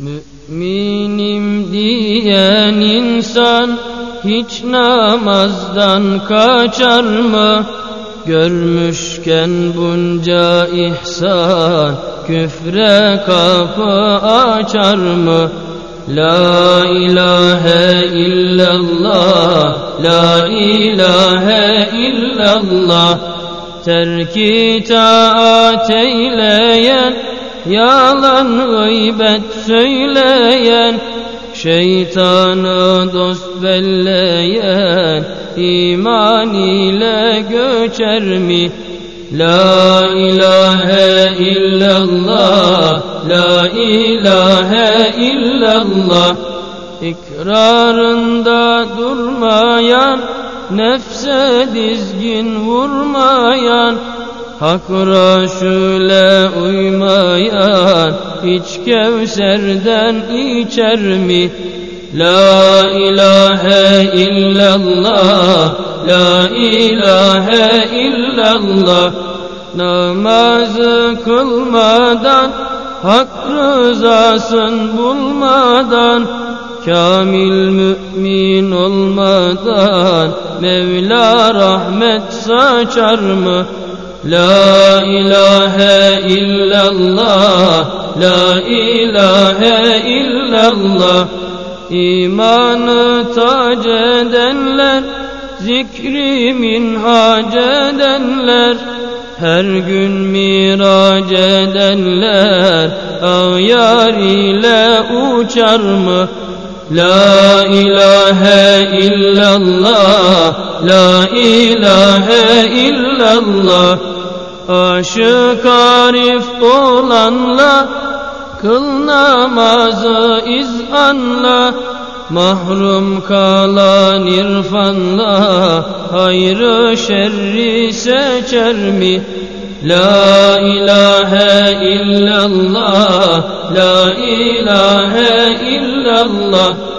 Müminim diyen insan hiç namazdan kaçar mı? Görmüşken bunca ihsan küfre kapı açar mı? La ilahe illallah, la ilahe illallah Terki taat eyleyen Yalan gıybet söyleyen Şeytanı dost belleyen iman ile göçer mi? La ilahe illallah La ilahe illallah İkrarında durmayan Nefse dizgin vurmayan Hak Resul'e uymayan hiç Kevser'den içer mi? La ilahe illallah, la ilahe illallah Namazı kılmadan, hak rızasın bulmadan Kamil mümin olmadan Mevla rahmet saçar mı? La ilahe illallah La ilahe illallah İmanı tac edenler Zikri minhac edenler her gün mirac edenler Ağyar ile uçar mı? La ilahe illallah La ilahe illallah. Aşık arif olanla Kıl namazı izanla. Mahrum kalan irfanla Hayrı şerri seçer mi? La ilahe illallah La ilahe illallah